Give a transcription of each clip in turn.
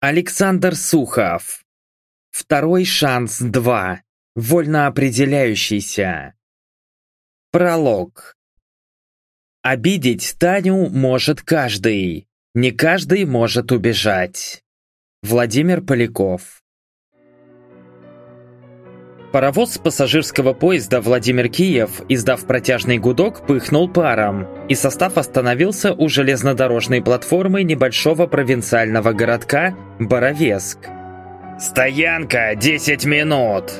Александр Сухов. Второй шанс 2. Вольно определяющийся. Пролог. Обидеть Таню может каждый. Не каждый может убежать. Владимир Поляков. Паровоз пассажирского поезда Владимир-Киев, издав протяжный гудок, пыхнул паром, и состав остановился у железнодорожной платформы небольшого провинциального городка Боровеск. «Стоянка! 10 минут!»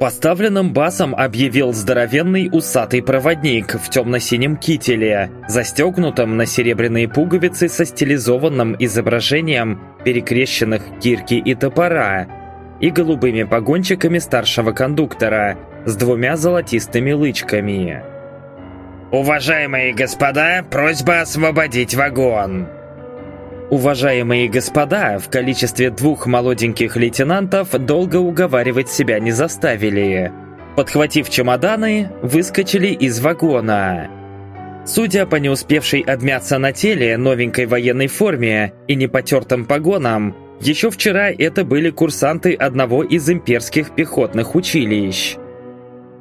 Поставленным басом объявил здоровенный усатый проводник в темно-синем кителе, застегнутом на серебряные пуговицы со стилизованным изображением перекрещенных кирки и топора и голубыми погончиками старшего кондуктора с двумя золотистыми лычками. «Уважаемые господа, просьба освободить вагон!» Уважаемые господа в количестве двух молоденьких лейтенантов долго уговаривать себя не заставили. Подхватив чемоданы, выскочили из вагона. Судя по не успевшей обмяться на теле новенькой военной форме и непотертым погонам, еще вчера это были курсанты одного из имперских пехотных училищ.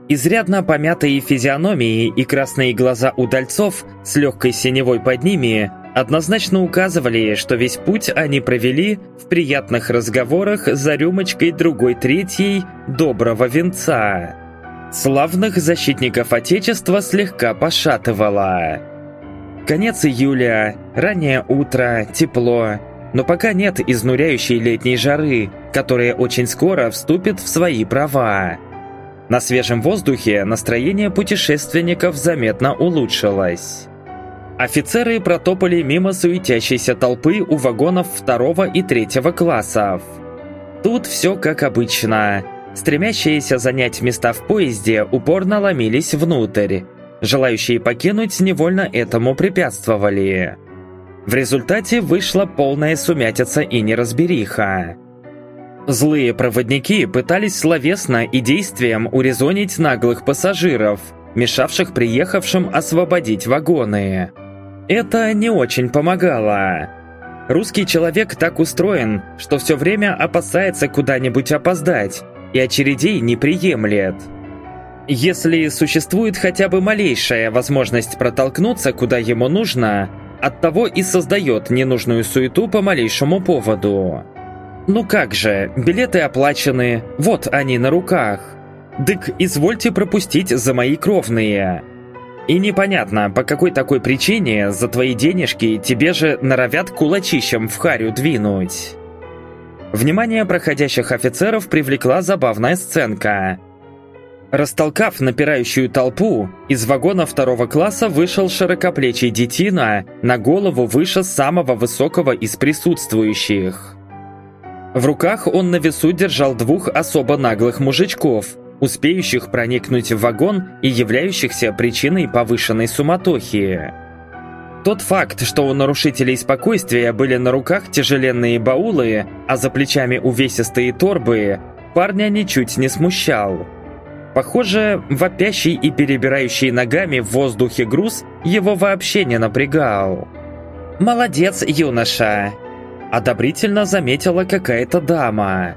Изрядно помятые физиономии и красные глаза удальцов с легкой синевой под ними однозначно указывали, что весь путь они провели в приятных разговорах за рюмочкой другой третьей доброго венца. Славных защитников Отечества слегка пошатывало. Конец июля, раннее утро, тепло, но пока нет изнуряющей летней жары, которая очень скоро вступит в свои права. На свежем воздухе настроение путешественников заметно улучшилось. Офицеры протопали мимо суетящейся толпы у вагонов второго и третьего классов. Тут все как обычно. Стремящиеся занять места в поезде упорно ломились внутрь. Желающие покинуть невольно этому препятствовали. В результате вышла полная сумятица и неразбериха. Злые проводники пытались словесно и действием урезонить наглых пассажиров, мешавших приехавшим освободить вагоны. Это не очень помогало. Русский человек так устроен, что все время опасается куда-нибудь опоздать и очередей не приемлет. Если существует хотя бы малейшая возможность протолкнуться куда ему нужно, оттого и создает ненужную суету по малейшему поводу. Ну как же, билеты оплачены, вот они на руках. Дык, извольте пропустить за мои кровные. И непонятно, по какой такой причине за твои денежки тебе же норовят кулачищем в харю двинуть. Внимание проходящих офицеров привлекла забавная сценка. Растолкав напирающую толпу, из вагона второго класса вышел широкоплечий детина на голову выше самого высокого из присутствующих. В руках он на весу держал двух особо наглых мужичков, успеющих проникнуть в вагон и являющихся причиной повышенной суматохи. Тот факт, что у нарушителей спокойствия были на руках тяжеленные баулы, а за плечами увесистые торбы, парня ничуть не смущал. Похоже, вопящий и перебирающий ногами в воздухе груз его вообще не напрягал. «Молодец, юноша!» Одобрительно заметила какая-то дама.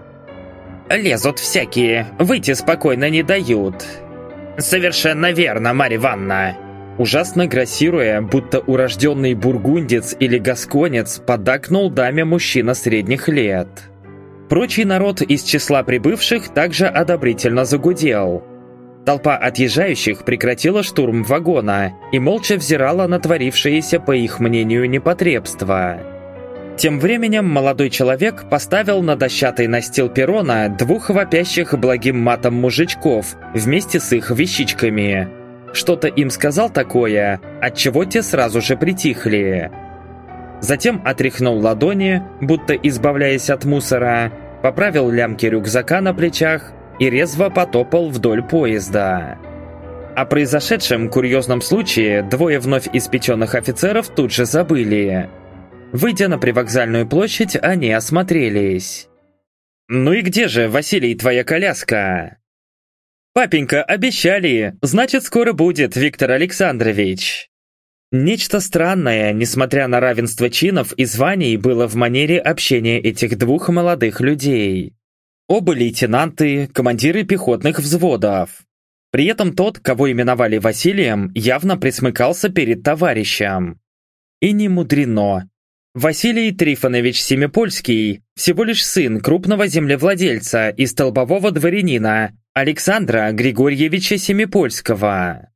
Лезут всякие, выйти спокойно не дают. Совершенно верно, Марья Ивановна. Ужасно грассируя, будто урожденный бургундец или гасконец, подакнул даме мужчина средних лет. Прочий народ из числа прибывших также одобрительно загудел. Толпа отъезжающих прекратила штурм вагона и молча взирала на творившееся, по их мнению, непотребство. Тем временем молодой человек поставил на дощатый настил перрона двух вопящих благим матом мужичков вместе с их вещичками. Что-то им сказал такое, отчего те сразу же притихли. Затем отряхнул ладони, будто избавляясь от мусора, поправил лямки рюкзака на плечах и резво потопал вдоль поезда. О произошедшем курьезном случае двое вновь испеченных офицеров тут же забыли – Выйдя на привокзальную площадь, они осмотрелись. «Ну и где же, Василий, твоя коляска?» «Папенька, обещали, значит, скоро будет, Виктор Александрович». Нечто странное, несмотря на равенство чинов и званий, было в манере общения этих двух молодых людей. Оба лейтенанты, командиры пехотных взводов. При этом тот, кого именовали Василием, явно присмыкался перед товарищем. И не мудрено. Василий Трифонович Семипольский всего лишь сын крупного землевладельца и столбового дворянина Александра Григорьевича Семипольского.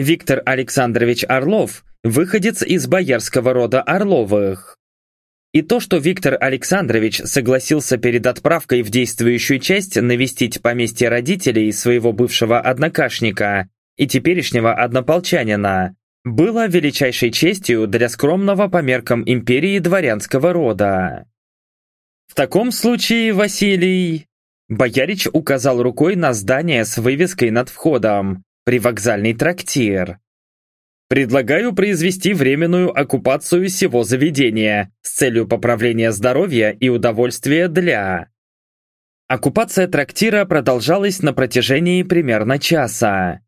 Виктор Александрович Орлов выходец из боярского рода Орловых. И то, что Виктор Александрович согласился перед отправкой в действующую часть навестить поместье родителей своего бывшего однокашника и теперешнего однополчанина, было величайшей честью для скромного по меркам империи дворянского рода. В таком случае, Василий... Боярич указал рукой на здание с вывеской над входом, привокзальный трактир. Предлагаю произвести временную оккупацию всего заведения с целью поправления здоровья и удовольствия для... Оккупация трактира продолжалась на протяжении примерно часа.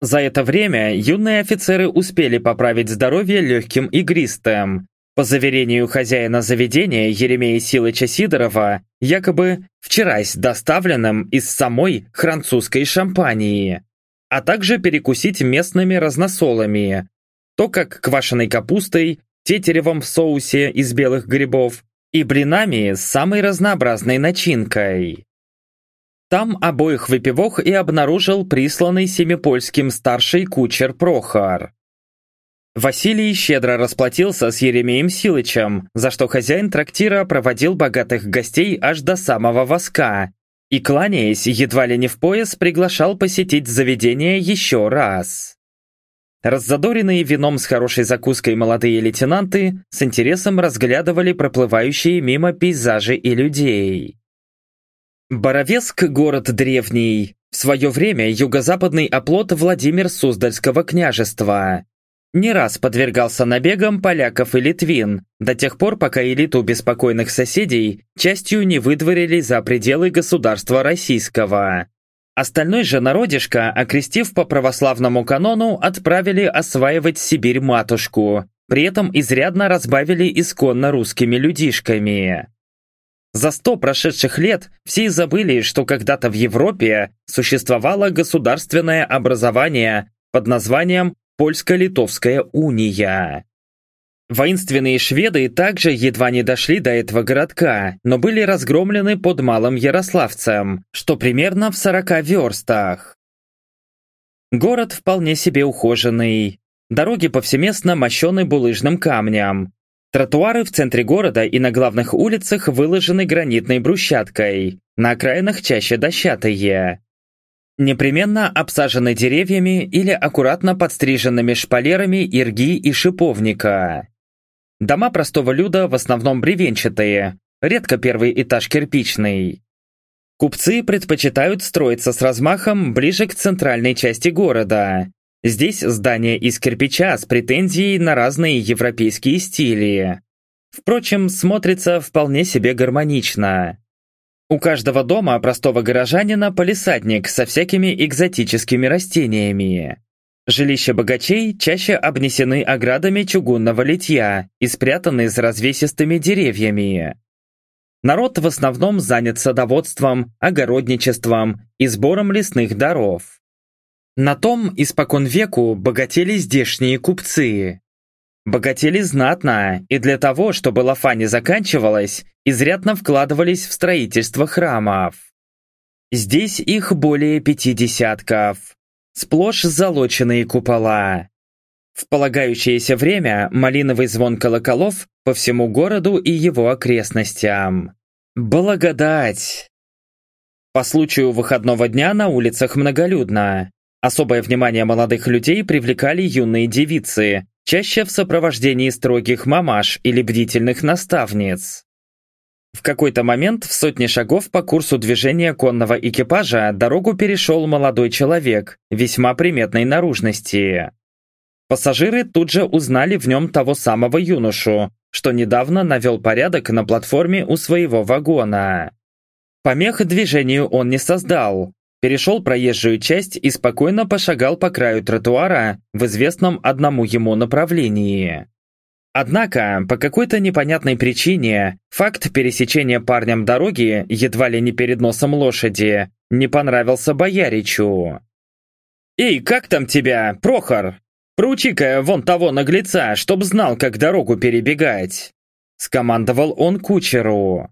За это время юные офицеры успели поправить здоровье легким игристым. По заверению хозяина заведения Еремея Силыча Сидорова, якобы вчерась доставленным из самой французской шампании а также перекусить местными разносолами, то как квашеной капустой, тетеревом в соусе из белых грибов и блинами с самой разнообразной начинкой. Там обоих выпивок и обнаружил присланный семипольским старший кучер Прохор. Василий щедро расплатился с Еремеем Силычем, за что хозяин трактира проводил богатых гостей аж до самого воска и, кланяясь едва ли не в пояс, приглашал посетить заведение еще раз. Раззадоренные вином с хорошей закуской молодые лейтенанты с интересом разглядывали проплывающие мимо пейзажи и людей. Боровеск – город древний, в свое время юго-западный оплот Владимир Суздальского княжества не раз подвергался набегам поляков и литвин, до тех пор, пока элиту беспокойных соседей частью не выдворили за пределы государства российского. Остальной же народишко, окрестив по православному канону, отправили осваивать Сибирь-матушку, при этом изрядно разбавили исконно русскими людишками. За сто прошедших лет все забыли, что когда-то в Европе существовало государственное образование под названием Польско-Литовская уния. Воинственные шведы также едва не дошли до этого городка, но были разгромлены под Малым Ярославцем, что примерно в 40 верстах. Город вполне себе ухоженный. Дороги повсеместно мощены булыжным камнем. Тротуары в центре города и на главных улицах выложены гранитной брусчаткой, на окраинах чаще дощатые непременно обсажены деревьями или аккуратно подстриженными шпалерами ирги и шиповника. Дома простого люда в основном бревенчатые, редко первый этаж кирпичный. Купцы предпочитают строиться с размахом ближе к центральной части города. Здесь здания из кирпича с претензией на разные европейские стили. Впрочем, смотрится вполне себе гармонично. У каждого дома простого горожанина полисадник со всякими экзотическими растениями. Жилища богачей чаще обнесены оградами чугунного литья и спрятаны за развесистыми деревьями. Народ в основном занят садоводством, огородничеством и сбором лесных даров. На том испокон веку богатели здешние купцы. Богатели знатно, и для того, чтобы лафа не заканчивалась, изрядно вкладывались в строительство храмов. Здесь их более пяти десятков. Сплошь залоченные купола. В полагающееся время малиновый звон колоколов по всему городу и его окрестностям. Благодать! По случаю выходного дня на улицах многолюдно. Особое внимание молодых людей привлекали юные девицы, чаще в сопровождении строгих мамаш или бдительных наставниц. В какой-то момент в сотне шагов по курсу движения конного экипажа дорогу перешел молодой человек, весьма приметной наружности. Пассажиры тут же узнали в нем того самого юношу, что недавно навел порядок на платформе у своего вагона. Помех движению он не создал, перешел проезжую часть и спокойно пошагал по краю тротуара в известном одному ему направлении. Однако, по какой-то непонятной причине, факт пересечения парнем дороги, едва ли не перед носом лошади, не понравился Бояричу. «Эй, как там тебя, Прохор? Проучи-ка вон того наглеца, чтоб знал, как дорогу перебегать!» Скомандовал он кучеру.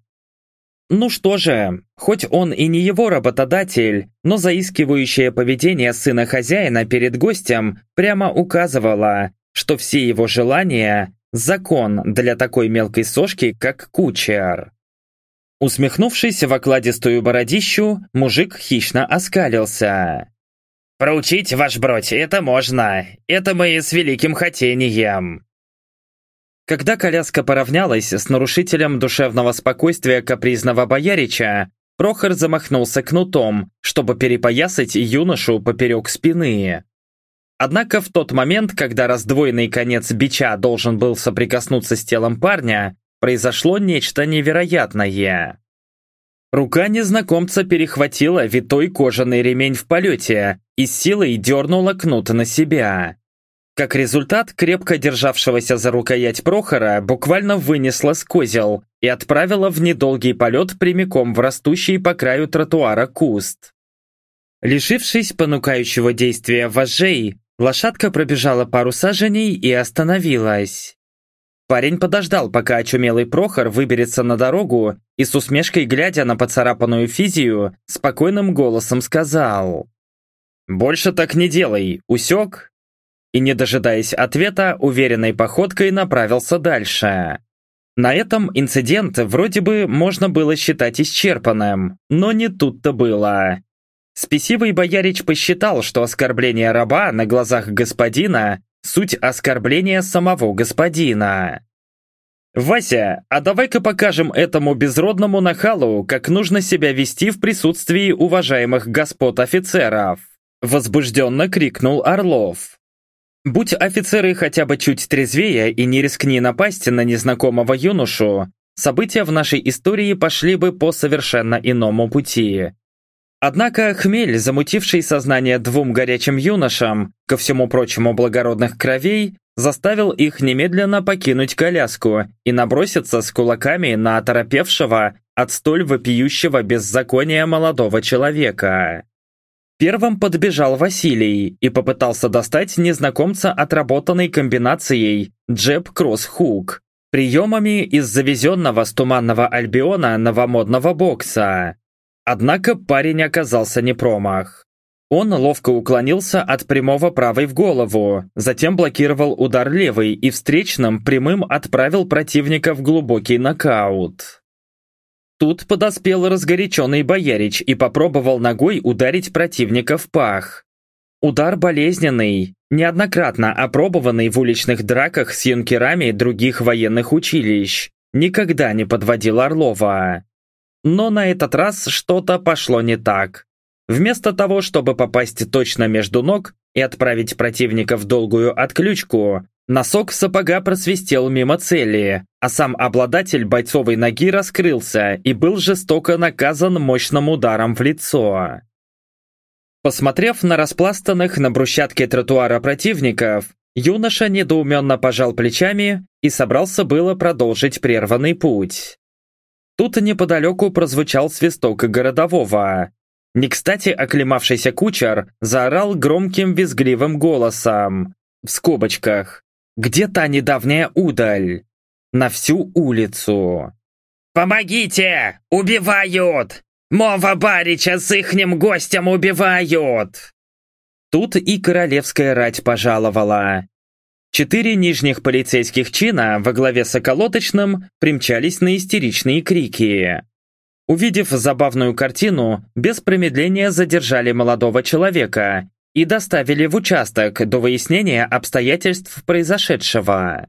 Ну что же, хоть он и не его работодатель, но заискивающее поведение сына хозяина перед гостем прямо указывало, что все его желания Закон для такой мелкой сошки, как кучер. Усмехнувшись в окладистую бородищу, мужик хищно оскалился. «Проучить, ваш бродь, это можно. Это мы с великим хотением». Когда коляска поравнялась с нарушителем душевного спокойствия капризного боярича, Прохор замахнулся кнутом, чтобы перепоясать юношу поперек спины. Однако в тот момент, когда раздвоенный конец бича должен был соприкоснуться с телом парня, произошло нечто невероятное. Рука незнакомца перехватила витой кожаный ремень в полете и силой дернула кнут на себя. Как результат, крепко державшегося за рукоять Прохора буквально вынесла с козел и отправила в недолгий полет прямиком в растущий по краю тротуара куст. Лишившись понукающего действия вожжей, Лошадка пробежала пару саженей и остановилась. Парень подождал, пока очумелый Прохор выберется на дорогу и с усмешкой глядя на поцарапанную физию, спокойным голосом сказал «Больше так не делай, усек?» И не дожидаясь ответа, уверенной походкой направился дальше. На этом инцидент вроде бы можно было считать исчерпанным, но не тут-то было. Спесивый боярич посчитал, что оскорбление раба на глазах господина – суть оскорбления самого господина. «Вася, а давай-ка покажем этому безродному нахалу, как нужно себя вести в присутствии уважаемых господ офицеров!» Возбужденно крикнул Орлов. Будь офицеры хотя бы чуть трезвее и не рискни напасть на незнакомого юношу, события в нашей истории пошли бы по совершенно иному пути. Однако хмель, замутивший сознание двум горячим юношам, ко всему прочему благородных кровей, заставил их немедленно покинуть коляску и наброситься с кулаками на оторопевшего от столь вопиющего беззакония молодого человека. Первым подбежал Василий и попытался достать незнакомца отработанной комбинацией джеб-кросс-хук, приемами из завезенного с Туманного Альбиона новомодного бокса. Однако парень оказался не промах. Он ловко уклонился от прямого правой в голову, затем блокировал удар левой и встречным прямым отправил противника в глубокий нокаут. Тут подоспел разгоряченный боярич и попробовал ногой ударить противника в пах. Удар болезненный, неоднократно опробованный в уличных драках с юнкерами других военных училищ, никогда не подводил Орлова. Но на этот раз что-то пошло не так. Вместо того, чтобы попасть точно между ног и отправить противника в долгую отключку, носок сапога просвистел мимо цели, а сам обладатель бойцовой ноги раскрылся и был жестоко наказан мощным ударом в лицо. Посмотрев на распластанных на брусчатке тротуара противников, юноша недоуменно пожал плечами и собрался было продолжить прерванный путь. Тут неподалеку прозвучал свисток городового. Не кстати оклемавшийся кучер заорал громким визгливым голосом. В скобочках. «Где та недавняя удаль?» На всю улицу. «Помогите! Убивают! Мова Барича с ихним гостем убивают!» Тут и королевская рать пожаловала. Четыре нижних полицейских чина во главе с околоточным примчались на истеричные крики. Увидев забавную картину, без промедления задержали молодого человека и доставили в участок до выяснения обстоятельств произошедшего.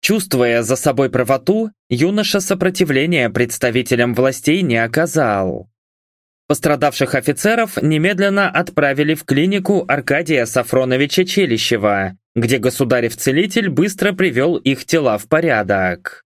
Чувствуя за собой правоту, юноша сопротивления представителям властей не оказал. Пострадавших офицеров немедленно отправили в клинику Аркадия Сафроновича Челищева, где государев-целитель быстро привел их тела в порядок.